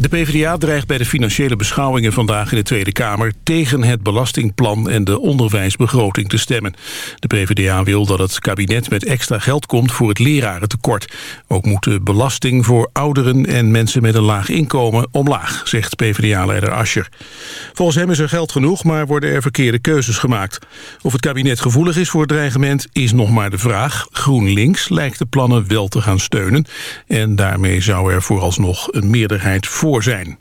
De PvdA dreigt bij de financiële beschouwingen vandaag in de Tweede Kamer... tegen het belastingplan en de onderwijsbegroting te stemmen. De PvdA wil dat het kabinet met extra geld komt voor het lerarentekort. Ook moet de belasting voor ouderen en mensen met een laag inkomen omlaag... zegt PvdA-leider Ascher. Volgens hem is er geld genoeg, maar worden er verkeerde keuzes gemaakt. Of het kabinet gevoelig is voor het dreigement is nog maar de vraag. GroenLinks lijkt de plannen wel te gaan steunen... en daarmee zou er vooralsnog een meerderheid voor zijn.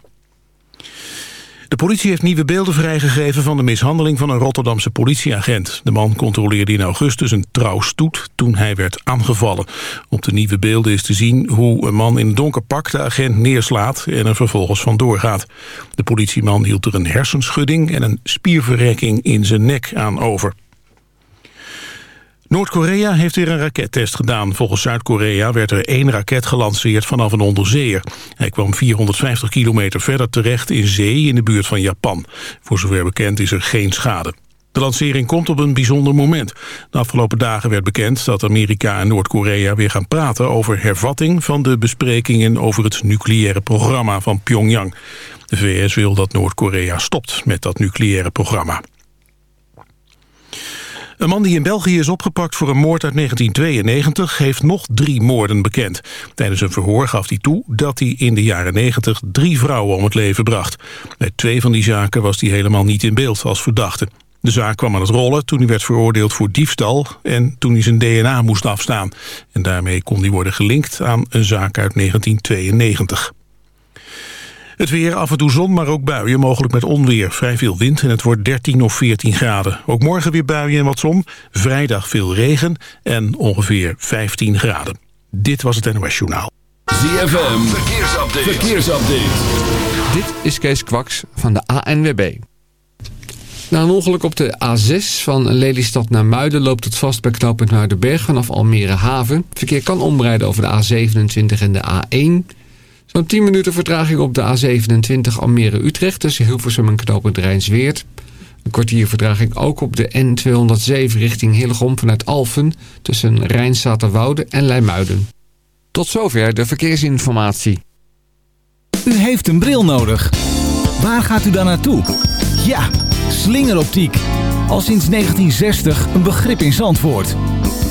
De politie heeft nieuwe beelden vrijgegeven van de mishandeling van een Rotterdamse politieagent. De man controleerde in augustus een trouwstoet toen hij werd aangevallen. Op de nieuwe beelden is te zien hoe een man in een donker pak de agent neerslaat en er vervolgens vandoor gaat. De politieman hield er een hersenschudding en een spierverrekking in zijn nek aan over. Noord-Korea heeft weer een rakettest gedaan. Volgens Zuid-Korea werd er één raket gelanceerd vanaf een onderzeeër. Hij kwam 450 kilometer verder terecht in zee in de buurt van Japan. Voor zover bekend is er geen schade. De lancering komt op een bijzonder moment. De afgelopen dagen werd bekend dat Amerika en Noord-Korea weer gaan praten over hervatting van de besprekingen over het nucleaire programma van Pyongyang. De VS wil dat Noord-Korea stopt met dat nucleaire programma. Een man die in België is opgepakt voor een moord uit 1992... heeft nog drie moorden bekend. Tijdens een verhoor gaf hij toe dat hij in de jaren 90 drie vrouwen om het leven bracht. Bij twee van die zaken was hij helemaal niet in beeld als verdachte. De zaak kwam aan het rollen toen hij werd veroordeeld voor diefstal... en toen hij zijn DNA moest afstaan. En daarmee kon hij worden gelinkt aan een zaak uit 1992. Het weer, af en toe zon, maar ook buien, mogelijk met onweer. Vrij veel wind en het wordt 13 of 14 graden. Ook morgen weer buien en wat zon. Vrijdag veel regen en ongeveer 15 graden. Dit was het NOS Journaal. ZFM, verkeersupdate. verkeersupdate. Dit is Kees Kwaks van de ANWB. Na een ongeluk op de A6 van Lelystad naar Muiden loopt het vast bij knooppunt Muidenberg vanaf Almere Haven. verkeer kan omrijden over de A27 en de A1... Zo'n 10 minuten vertraging op de A27 Almere-Utrecht tussen Hilversum en knooppunt Rijnsweert. Een kwartier vertraging ook op de N207 richting Hillegom vanuit Alphen tussen Rijnstaterwoude en Leimuiden. Tot zover de verkeersinformatie. U heeft een bril nodig. Waar gaat u dan naartoe? Ja, slingeroptiek. Al sinds 1960 een begrip in Zandvoort.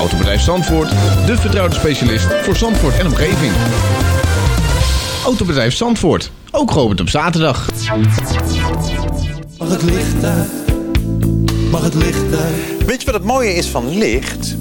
Autobedrijf Zandvoort, de vertrouwde specialist voor Zandvoort en omgeving. Autobedrijf Zandvoort, ook geopend op zaterdag. Mag het licht uit? Mag het licht uit? Weet je wat het mooie is van licht?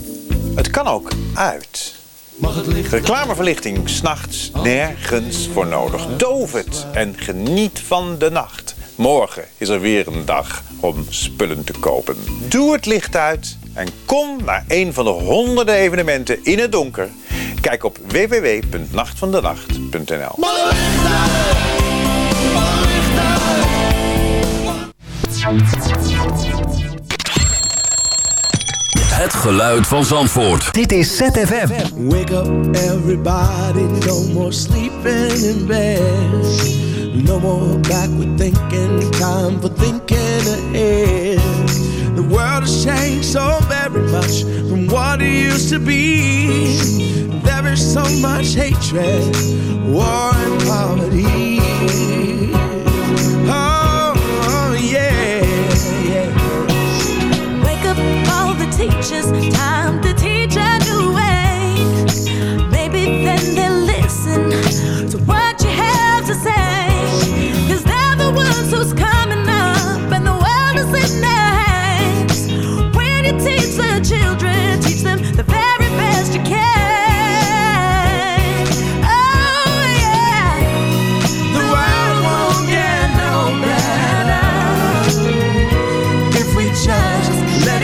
Het kan ook uit. Mag het licht Reclameverlichting, s'nachts nergens voor nodig. Doof het en geniet van de nacht. Morgen is er weer een dag om spullen te kopen. Doe het licht uit en kom naar een van de honderden evenementen in het donker. Kijk op www.nachtvandenacht.nl Het geluid van Zandvoort. Dit is ZFM. Wake up everybody, no more sleeping in bed. No more backward thinking, time for thinking ahead. The world has changed so very much from what it used to be. There is so much hatred, war, and poverty. Oh, yeah. Wake up all the teachers, time to teach a new way. Maybe then they'll listen to what.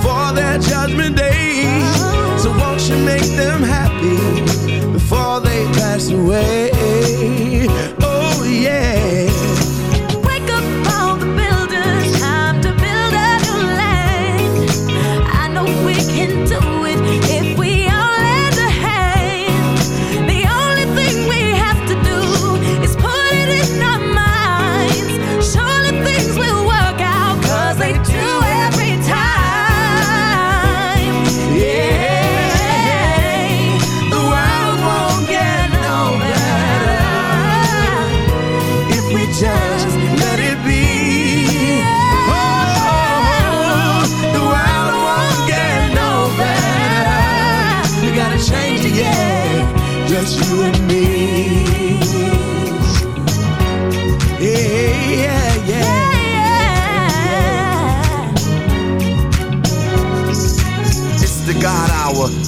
before their judgment day. So won't you make them happy before they pass away? Oh yeah.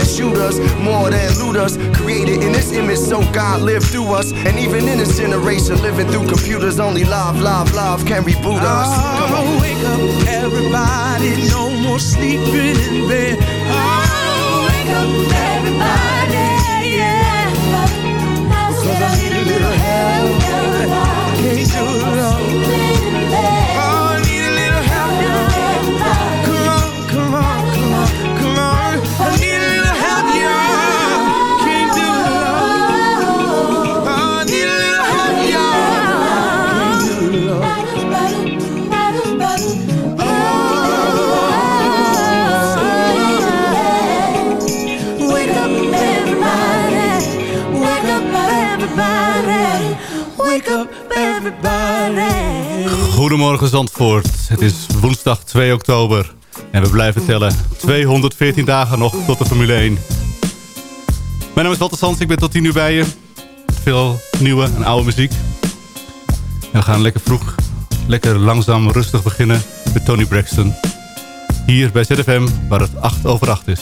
shooters, more than looters. Created in this image, so God lived through us. And even in this generation, living through computers, only love, love, love can reboot us. Come on. Wake up, everybody. No more sleeping in bed. Oh, wake up, everybody. Goedemorgen Zandvoort. Het is woensdag 2 oktober. En we blijven tellen. 214 dagen nog tot de Formule 1. Mijn naam is Walter Sands. Ik ben tot 10 uur bij je. Veel nieuwe en oude muziek. We gaan lekker vroeg, lekker langzaam, rustig beginnen met Tony Braxton. Hier bij ZFM, waar het 8 over 8 is.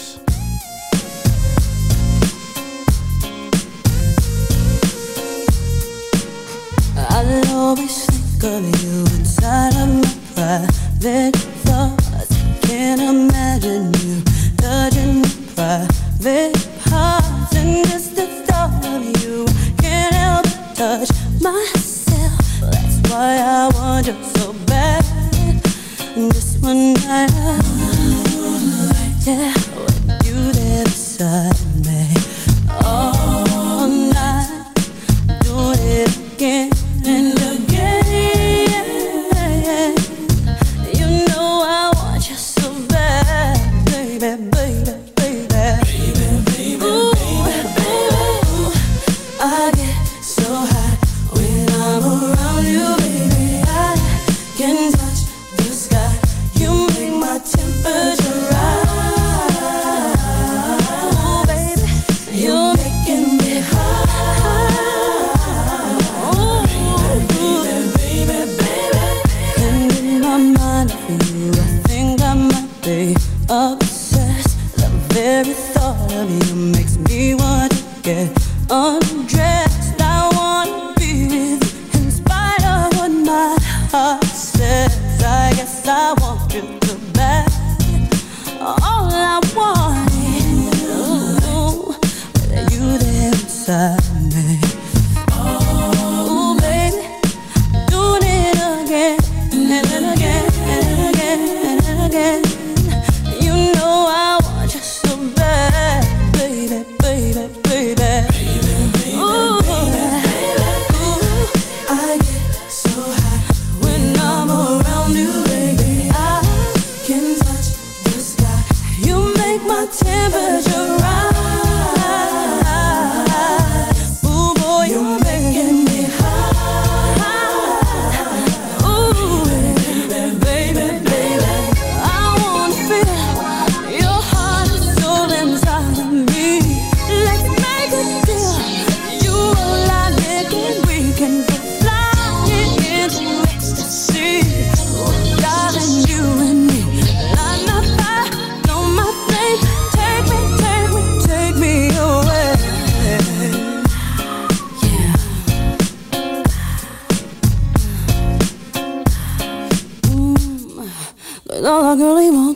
I'll always think private thoughts. Can't imagine you touching private parts. And the thought of you can't help but touch myself. That's why I want you so bad. Just one night, yeah,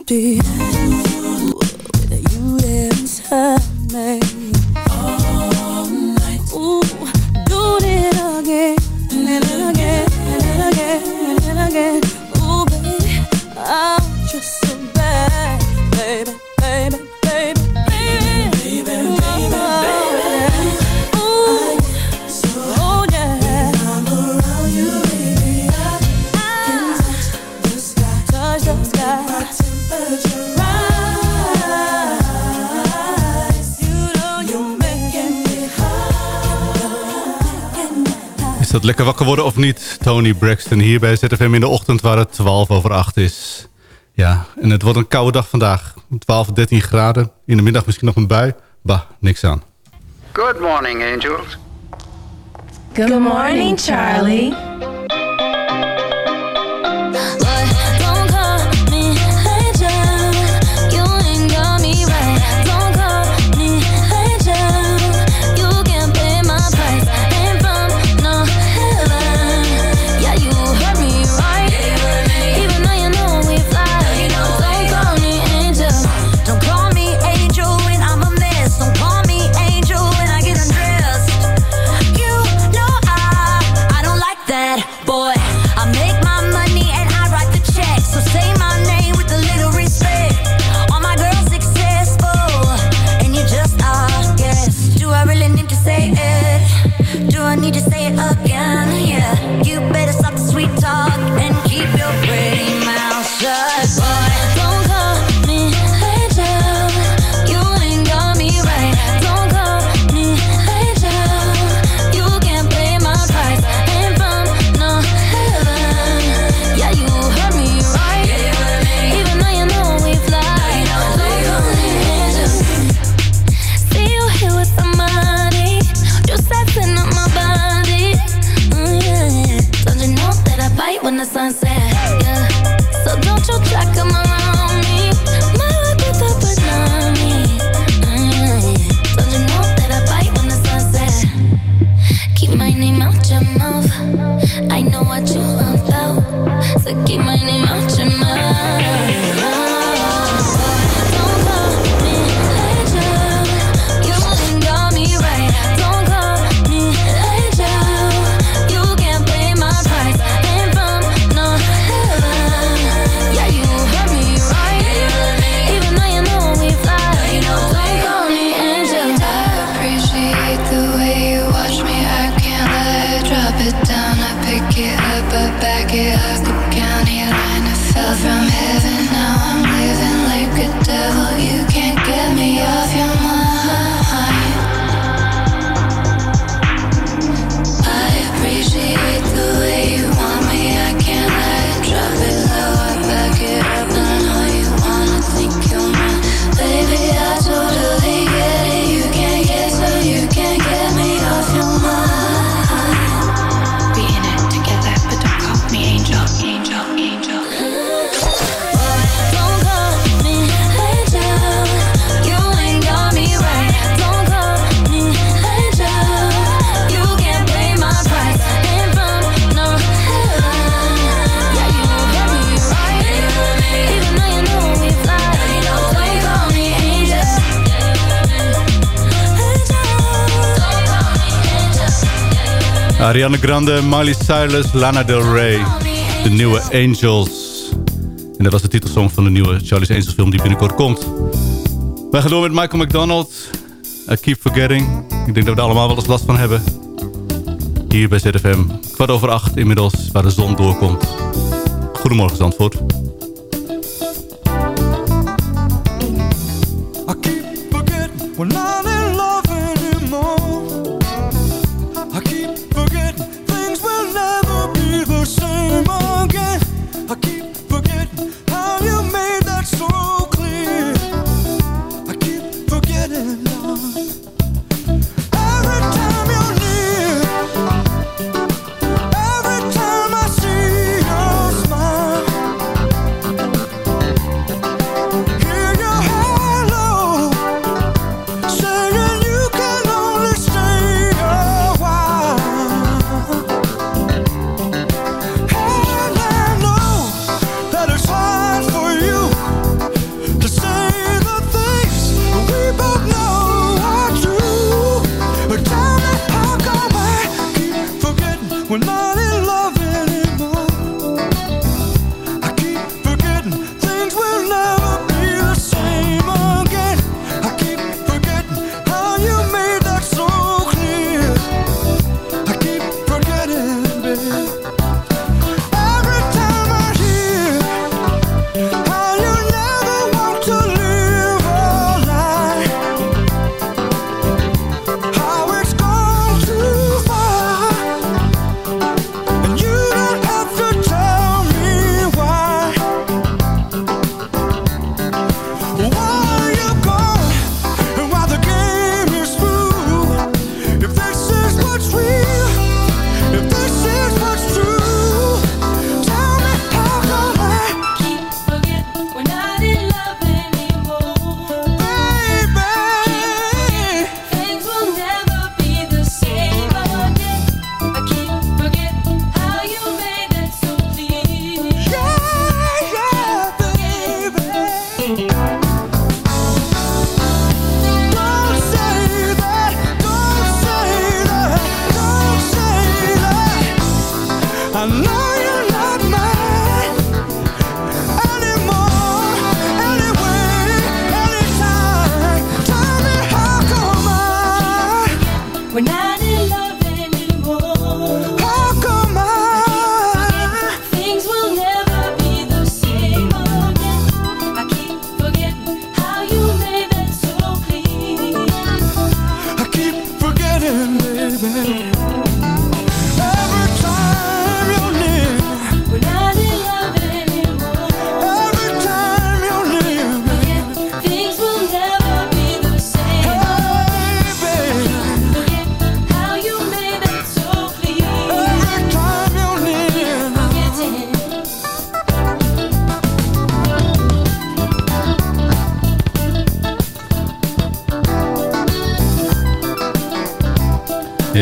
do lekker wakker worden of niet. Tony Braxton hier bij ZFM in de ochtend waar het 12 over 8 is. Ja, en het wordt een koude dag vandaag. 12, 13 graden. In de middag misschien nog een bui. Bah, niks aan. Good morning, angels. Good morning, Charlie. Ariana Grande, Miley Cyrus, Lana Del Rey. De nieuwe Angels. En dat was de titelsong van de nieuwe Charlie's Angels film die binnenkort komt. Wij gaan door met Michael McDonald. I Keep Forgetting. Ik denk dat we daar allemaal wel eens last van hebben. Hier bij ZFM. Kwart over acht inmiddels, waar de zon doorkomt. Goedemorgen, Zandvoort.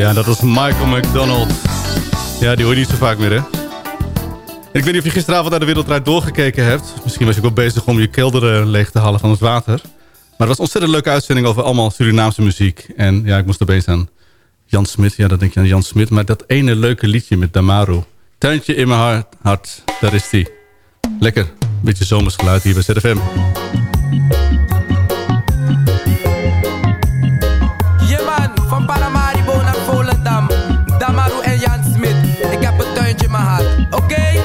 Ja, dat was Michael McDonald. Ja, die hoor je niet zo vaak meer, hè? Ik weet niet of je gisteravond naar de Wereldrijd doorgekeken hebt. Misschien was je ook wel bezig om je kelder eh, leeg te halen van het water. Maar het was een ontzettend leuke uitzending over allemaal Surinaamse muziek. En ja, ik moest opeens aan Jan Smit. Ja, dat denk je aan Jan Smit. Maar dat ene leuke liedje met Damaru. Tuintje in mijn hart, dat daar is die. Lekker, beetje zomersgeluid hier bij ZFM. okay.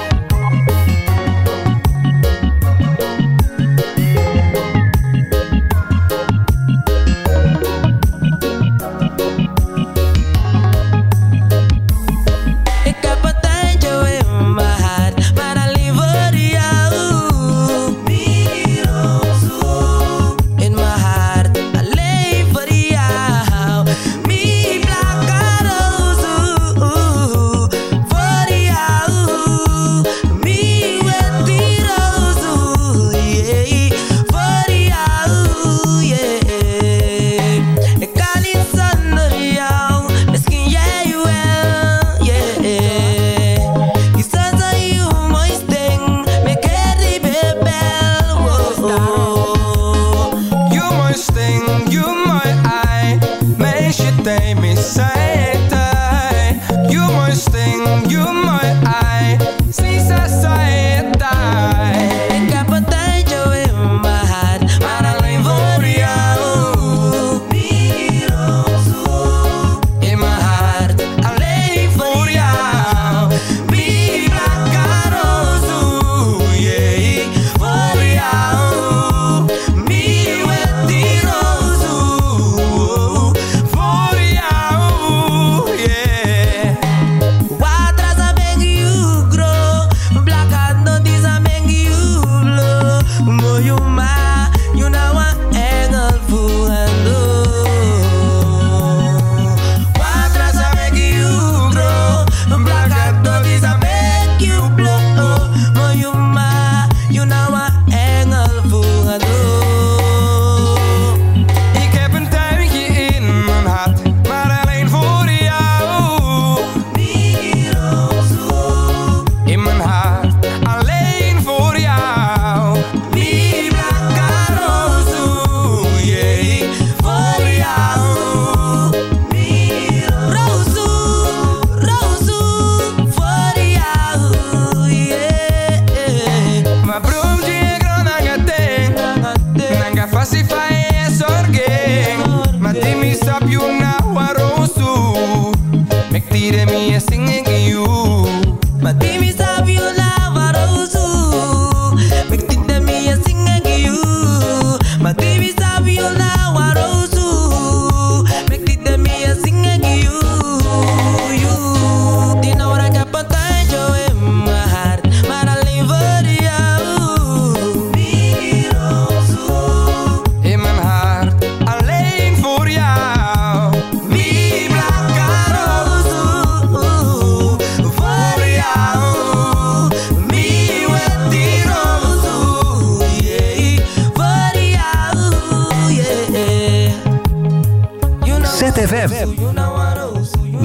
ZFM.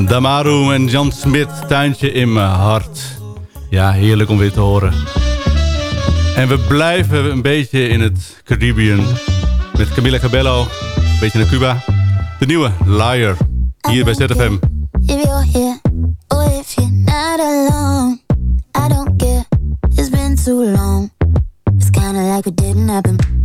Damaru en Jan Smit, tuintje in mijn hart. Ja, heerlijk om weer te horen. En we blijven een beetje in het Caribbean. Met Camila Cabello, een beetje naar Cuba. De nieuwe Liar, hier bij ZFM. If you're. I don't it's been too long. It's kinda like it didn't happen.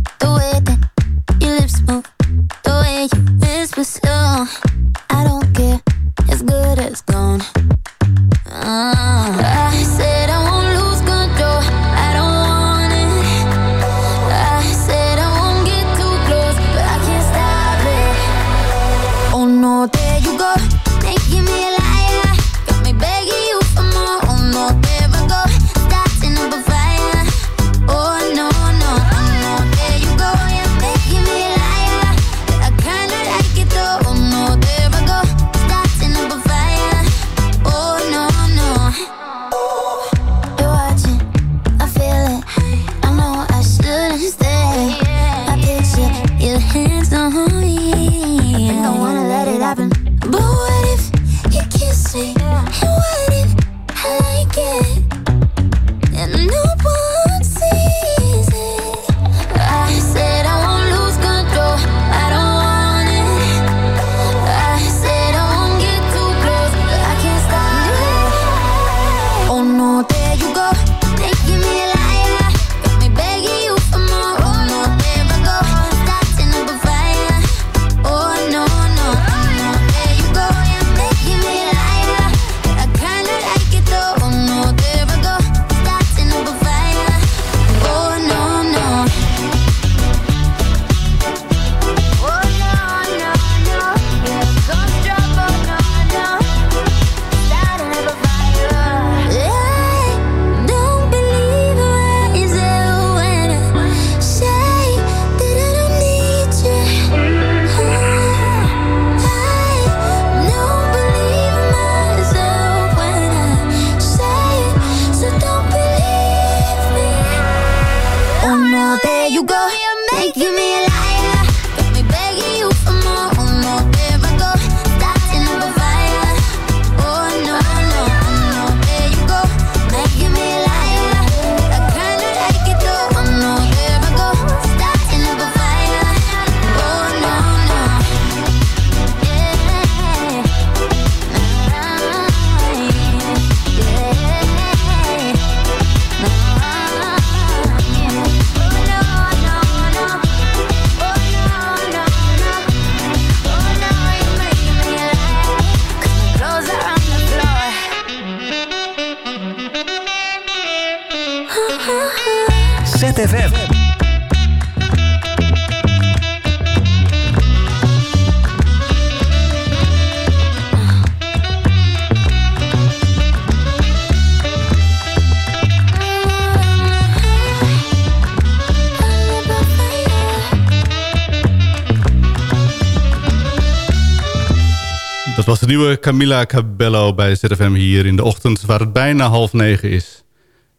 Nieuwe Camila Cabello bij ZFM hier in de ochtend... waar het bijna half negen is.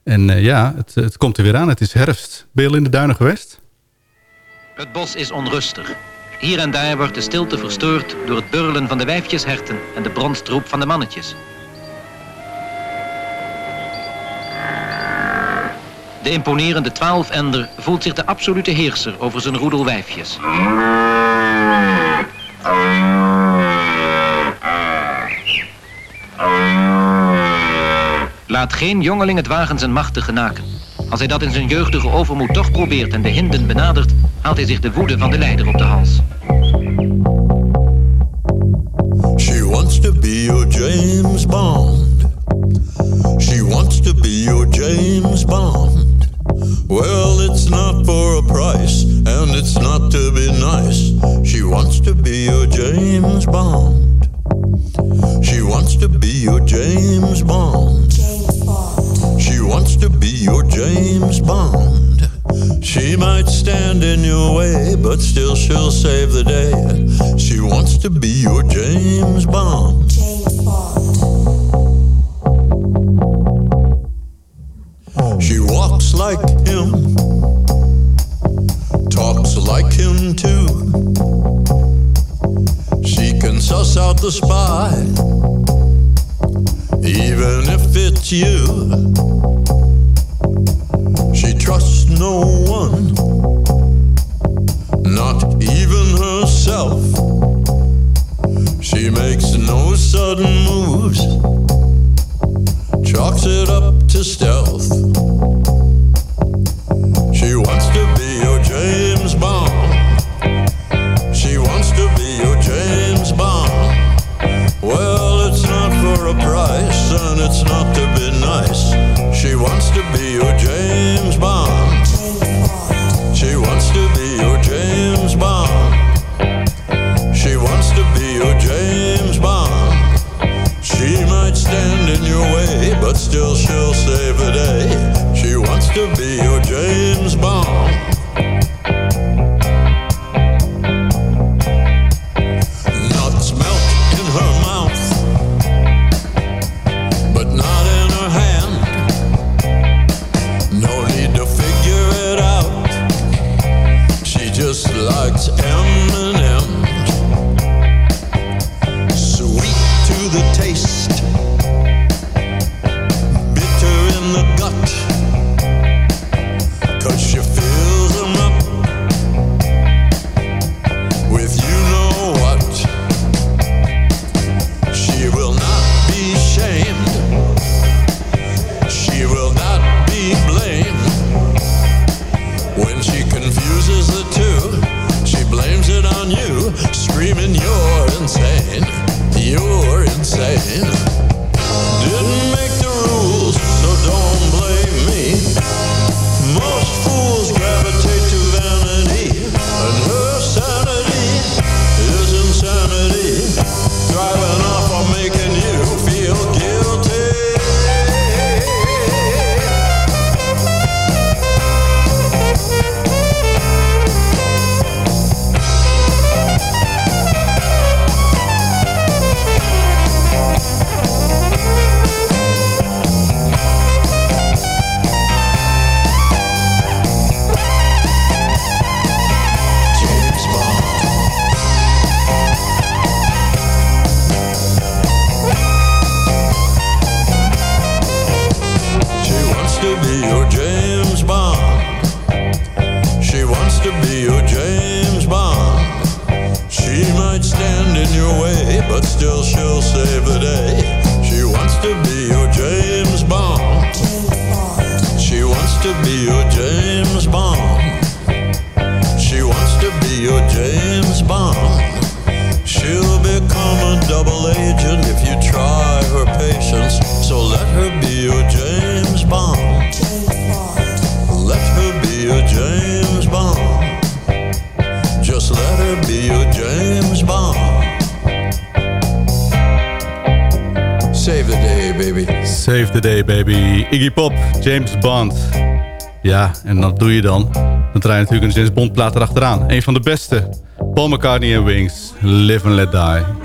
En eh, ja, het, het komt er weer aan. Het is herfst. Ben in de duinen geweest? Het bos is onrustig. Hier en daar wordt de stilte verstoord door het burlen van de wijfjesherten en de bronstroep van de mannetjes. De imponerende twaalfender voelt zich de absolute heerser over zijn roedel wijfjes. Laat geen jongeling het wagen zijn macht te genaken. Als hij dat in zijn jeugdige overmoed toch probeert en de hinden benadert, haalt hij zich de woede van de leider op de hals. She wants to be your James Bond. She wants to be your James Bond. Well, it's not for a price, and it's not to be nice. She wants to be your James Bond. She wants to be your James Bond. James Bond. She wants to be your James Bond. She might stand in your way, but still she'll save the day. She wants to be your James Bond. She walks like him, talks like him too. She can suss out the spy, even if it's you. She trusts no one, not even herself. She makes no sudden moves, chalks it up to stealth. Iggy Pop, James Bond. Ja, en dat doe je dan. Dan draai je natuurlijk een James Bond plaat erachteraan. Een van de beste. Paul McCartney en Wings, Live and Let Die.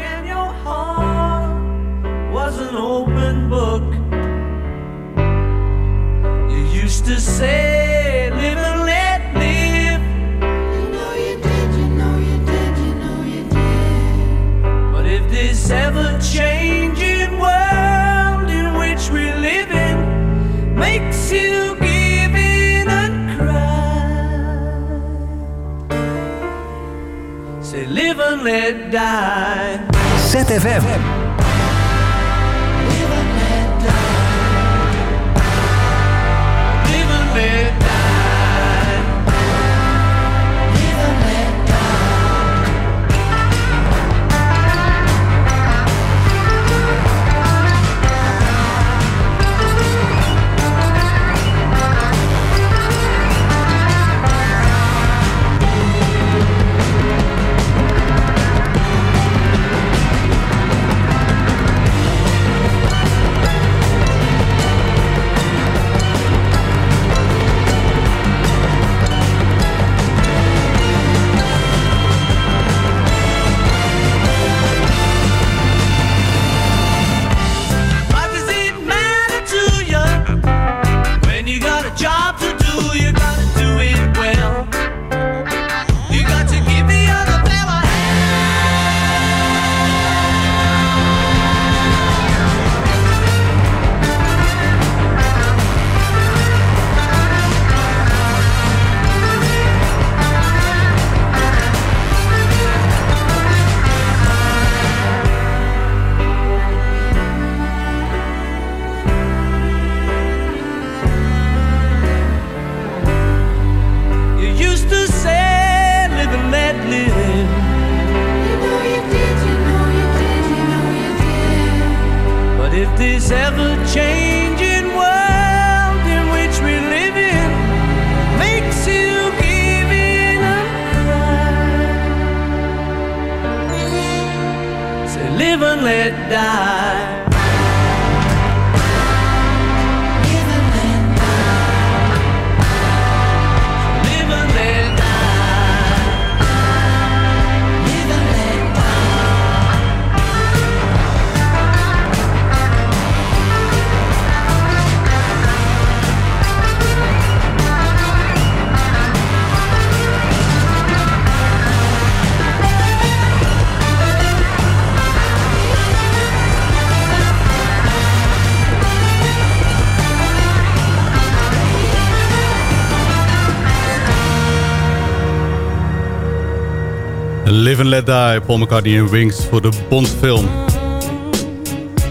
Live and Let Die, Paul McCartney en Wings voor de Bondfilm.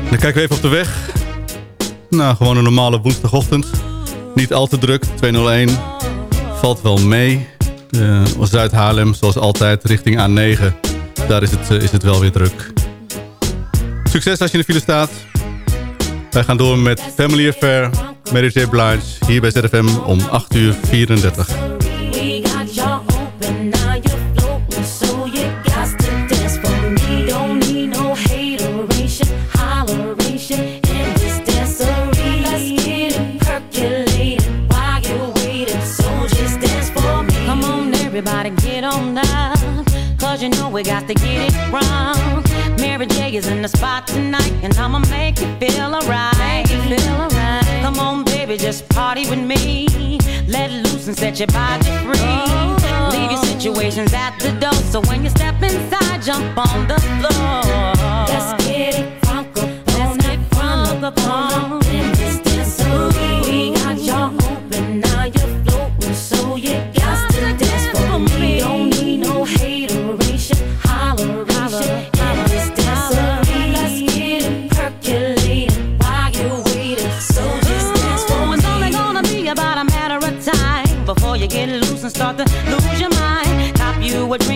Dan kijken we even op de weg. Nou, gewoon een normale woensdagochtend. Niet al te druk, 201. Valt wel mee. Uh, Zuid-Haarlem, zoals altijd, richting A9. Daar is het, uh, is het wel weer druk. Succes als je in de file staat. Wij gaan door met Family Affair, Mary J. Blige, hier bij ZFM om 8 uur 34. We got to get it wrong. Mary J is in the spot tonight, and I'ma make you feel alright. Feel alright. Come on, baby, just party with me. Let loose and set your body free. Oh. Leave your situations at the door, so when you step inside, jump on the floor. Let's get it up, let's get up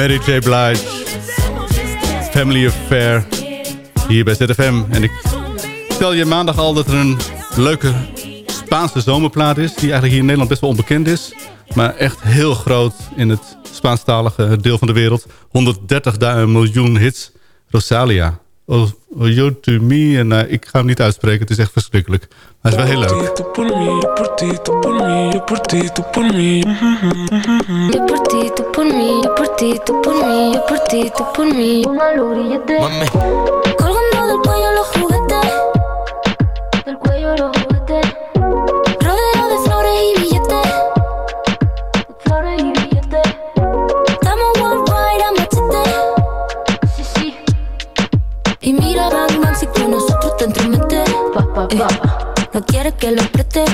Mary J. Blige, Family Affair, hier bij ZFM. En ik vertel je maandag al dat er een leuke Spaanse zomerplaat is... die eigenlijk hier in Nederland best wel onbekend is. Maar echt heel groot in het Spaanstalige deel van de wereld. 130 miljoen hits. Rosalia. Oh, oh you to me. En eh, ik ga hem niet uitspreken, het is echt verschrikkelijk. Maar hij is wel heel leuk. Si con nosotros te entrometes. Eh, no quieres que lo preste.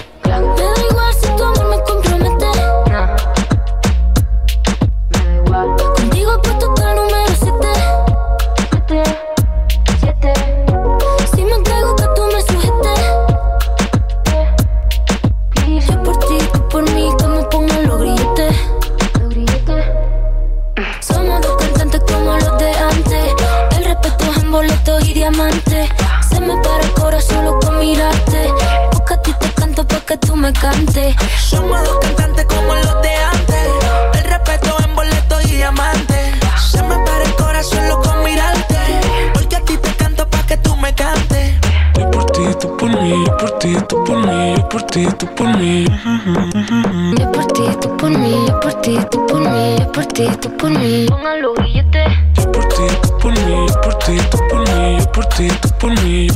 que tú me cantes. Somos dos cantantes como los de antes. El respeto en boleto y diamante. Se me para el corazón loco mirarte. Porque a ti te canto pa' que tú me cantes. Yo por ti, tú por mí, yo por ti, tú por mí, yo por ti, tú por mí. Yo por ti, tú por mí, yo por ti, tú por mí, yo por ti, tú por mí. Pongan los. Yo por ti, tú por mí, yo por ti, tú por mí, yo por ti, tú por mí.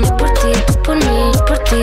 Yo por ti, tú por mí, yo por ti,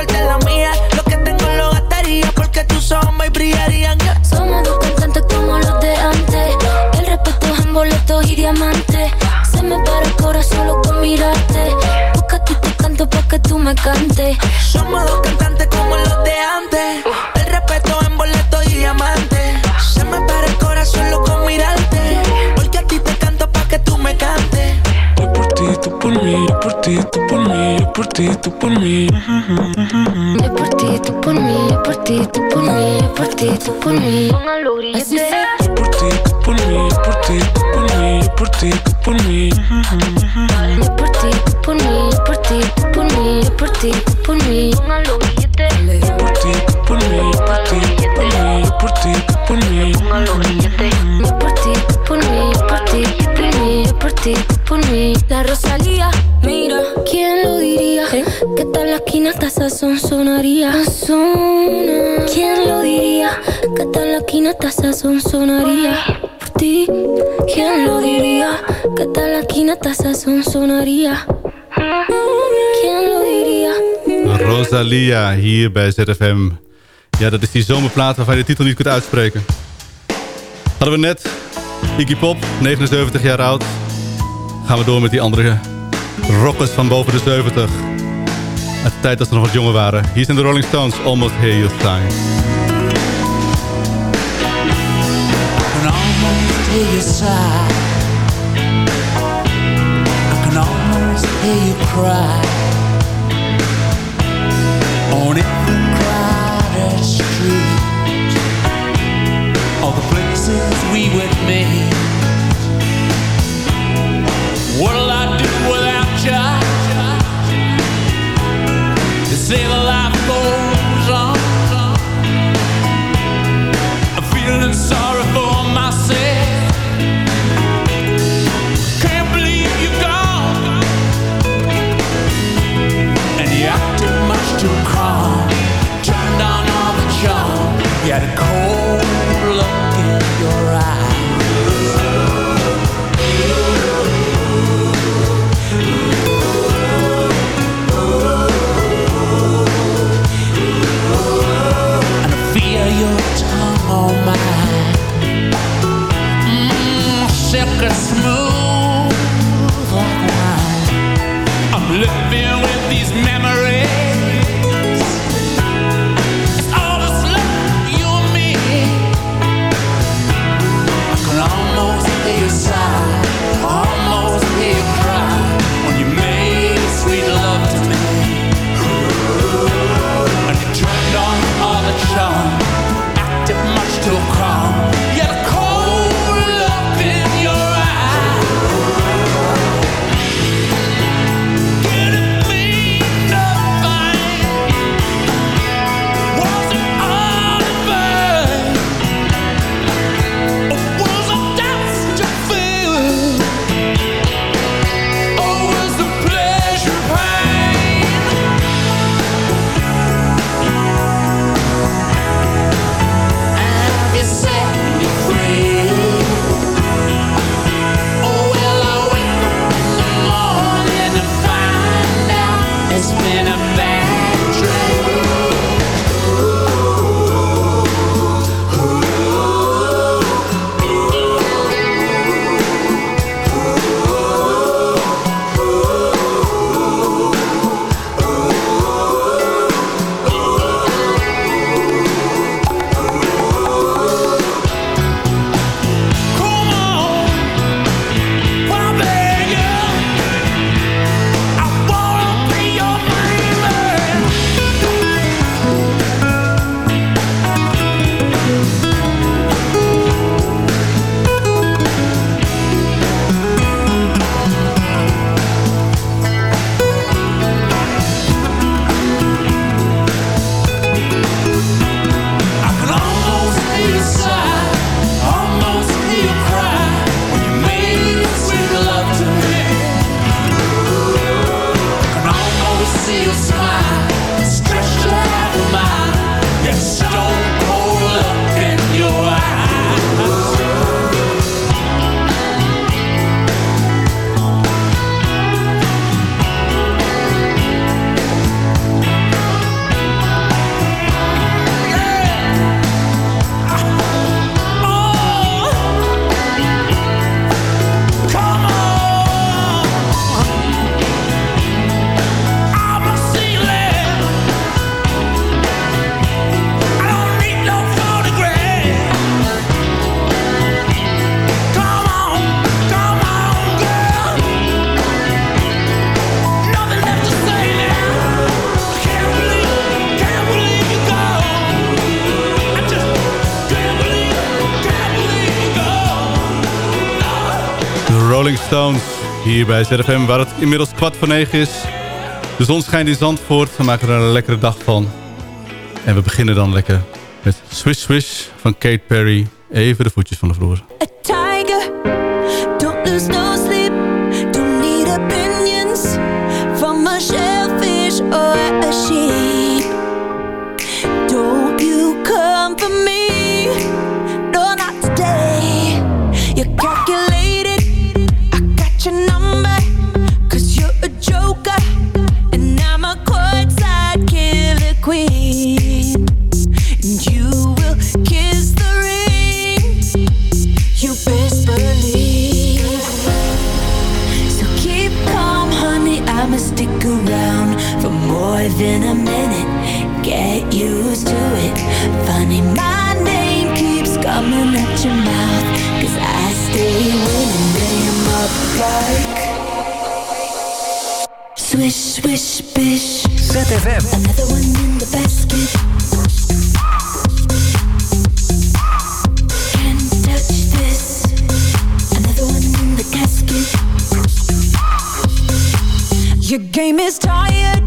Choque con tu química, que suelte la mía. Lo que tengo lo gastaría porque tus ojos me brillarían. Somos dos cantantes como los de antes. El respeto es en boletos y diamantes. Se me para el corazón solo con mirarte. Busca a ti te canto pa' que tú me cantes. Somos dos cantantes como los de antes. El respeto en boleto y diamante. Se me para el corazón solo con mirarte. Porque a ti te canto pa' que tú me cantes. Yo por ti, tú por mí, yo por ti, tú por mí, yo por ti, tú por mí. Yo por ti, tú por mí, yo por ti, tú por mí, yo por ti, tú por mí. Póngalo Yo por ti, tú por mí, yo por ti, tú por mí, yo por ti, tú por mí. Yo por ti, tú por mí, yo por ti, tú por mí, yo por ti, tú por mí. Yo por ti, tú por mí, yo por ti, tú por mí, yo por ti, tú por mí. Yo por ti, tú por mí, yo por ti, tú por mí, yo por ti, tú por mí. La Rosalía, ¿Quién lo diría? Que tal la ti. Rosalia hier bij ZFM. Ja, dat is die zomerplaat waarvan je de titel niet kunt uitspreken. Hadden we net Iggy Pop, 79 jaar oud. Gaan we door met die andere rockers van boven de 70. Uit de tijd dat ze nog wat jonger waren. Hier zijn de Rolling Stones, Almost Hear Your Sign. can almost hear you sigh. I can almost hear you cry. On every crowded street, all the places we would meet. Hier bij ZFM, waar het inmiddels kwart voor negen is. De zon schijnt in Zandvoort. We maken er een lekkere dag van. En we beginnen dan lekker met Swish Swish van Kate Perry. Even de voetjes van de vloer. Swish, swish, bish. ZFM. Another one in the basket. Can't touch this. Another one in the casket. Your game is tired.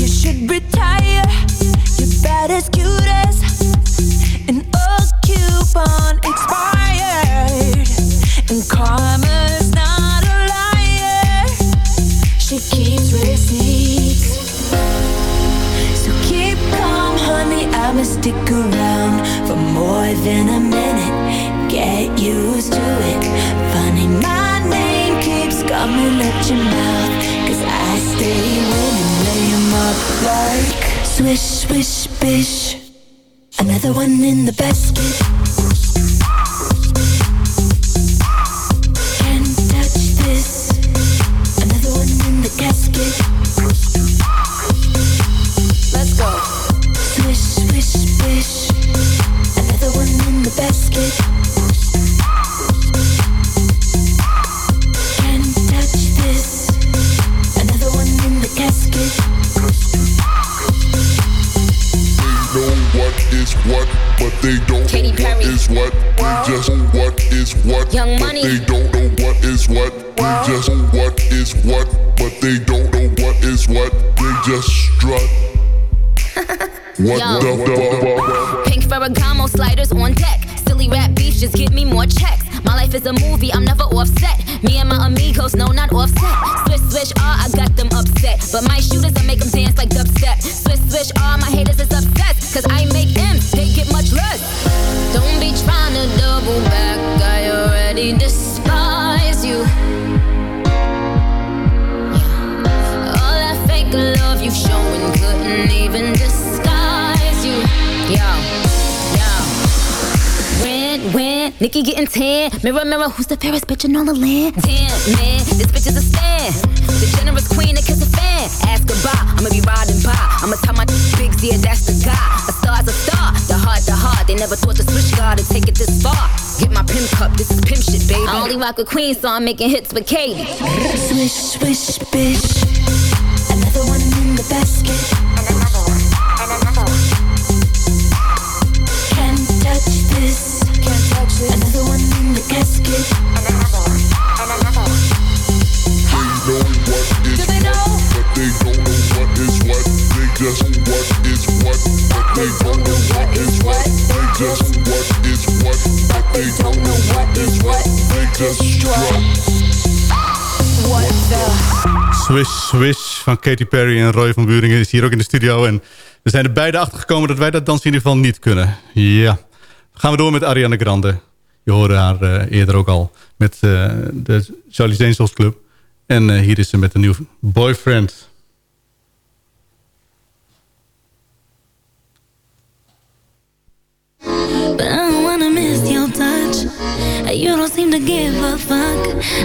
You should retire. You're bad as cute as an old coupon swish, swish, bish. Another one in the basket. Just what is what, Young but Money. they don't know what is what. They just know what is what, but they don't know what is what. They just strut. what Yo. the fuck? Pink Ferragamo sliders on deck. Silly rap beef, just give me more checks. My life is a movie, I'm never offset. Me and my amigos, no, not offset. When, when, Nikki getting tan. Mirror, mirror, who's the fairest bitch in all the land? Damn, man, this bitch is a stan. The generous queen that kiss a fan. Ask goodbye, I'ma be riding by. I'ma tell my bigs, yeah, that's the guy. A star's a star, the heart, the heart. They never thought the switch guard to take it this far. Get my pimp cup, this is pimp shit, baby. I only rock with queens, so I'm making hits with Katie. Swish, swish, bish. Another one in the basket. Van Katy Perry en Roy van Buringen is hier ook in de studio. En we zijn er beide achter gekomen dat wij dat dans in ieder geval niet kunnen. Ja. Gaan we door met Ariana Grande. Je hoorde haar eh, eerder ook al met eh, de Charlie's Angels Club. En eh, hier is ze met een nieuw boyfriend. You don't seem to give a fuck.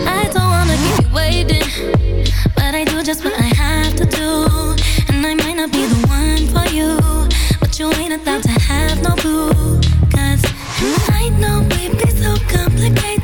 I don't wanna keep waiting. But I do just what I have to do. And I might not be the one for you. But you ain't about to the game.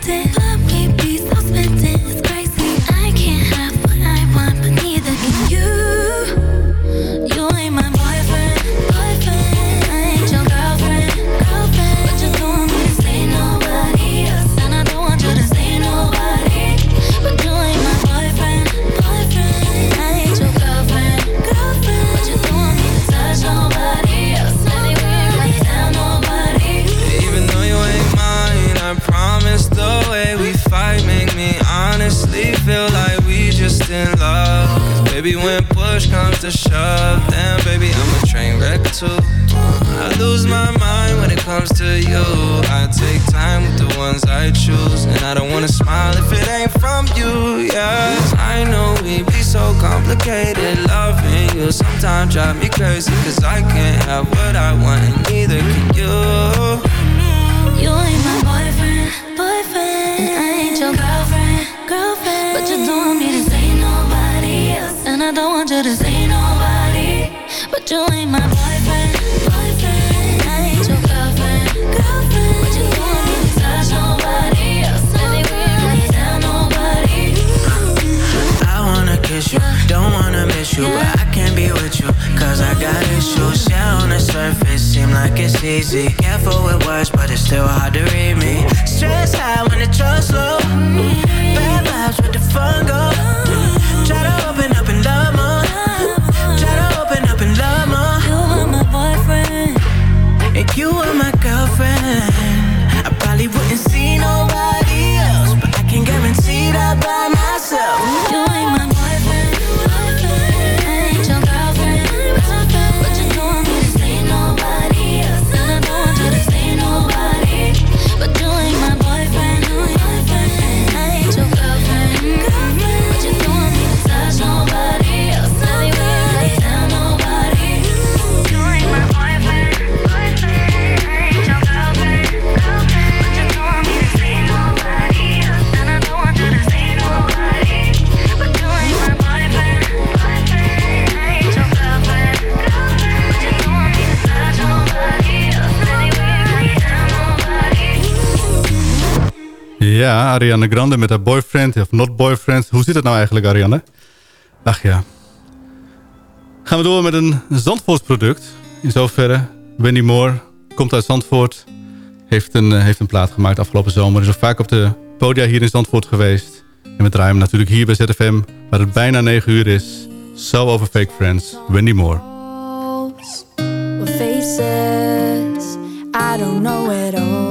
It's easy. Careful with words, but it's still hard to read me. Stress high when the trust low. Bad vibes with the fun. Ariana Grande met haar boyfriend of not boyfriend. Hoe zit het nou eigenlijk, Ariane? Ach ja. Gaan we door met een Zandvoort product. In zoverre, Wendy Moore komt uit Zandvoort. Heeft een, eh, heeft een plaat gemaakt afgelopen zomer. Is ook vaak op de podia hier in Zandvoort geweest. En we draaien hem natuurlijk hier bij ZFM, waar het bijna 9 uur is. So Over Fake Friends, Wendy Moore. I don't know at all.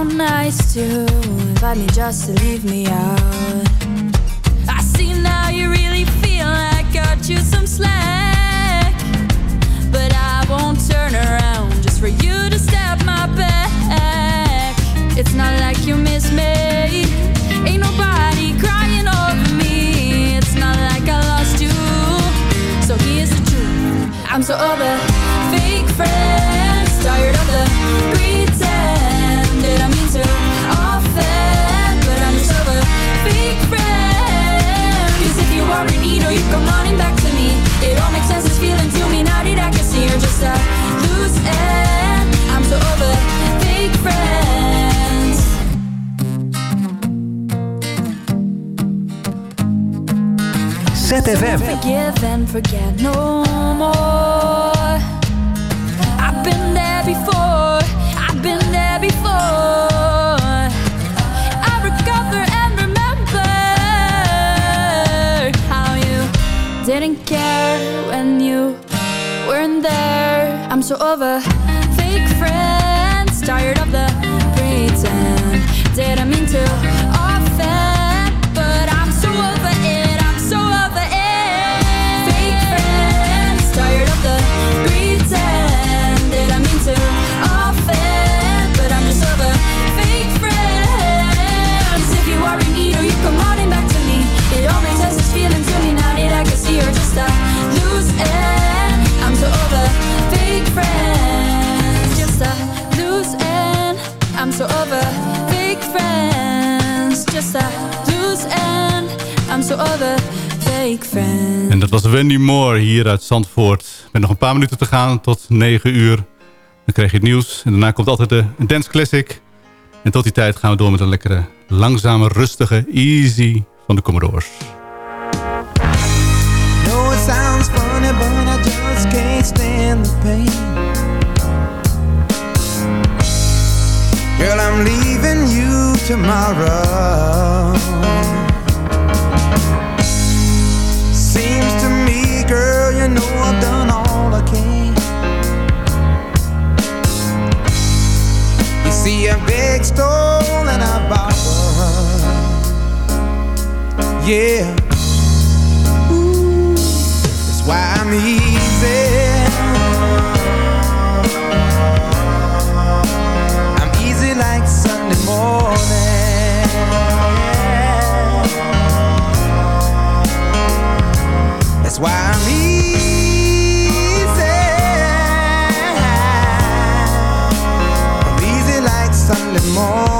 How nice to invite me just to leave me out. I see now you really feel like I got you some ZFM. Forgive and forget no more. I've been there before. I've been there before. I recover and remember how you didn't care when you weren't there. I'm so over fake friends, tired of the to other fake friends. En dat was Wendy Moore hier uit Zandvoort. Met nog een paar minuten te gaan tot 9 uur. Dan krijg je het nieuws. En daarna komt altijd de Dance Classic. En tot die tijd gaan we door met een lekkere, langzame, rustige, easy van de Commodores. it sounds funny, but I just can't stand the pain. Girl, I'm leaving tomorrow. Seems to me, girl, you know I've done all I can. You see, I beg, stole, and I borrowed. Yeah. Ooh, That's why I'm easy. That's why I'm easy. I'm easy like Sunday morning.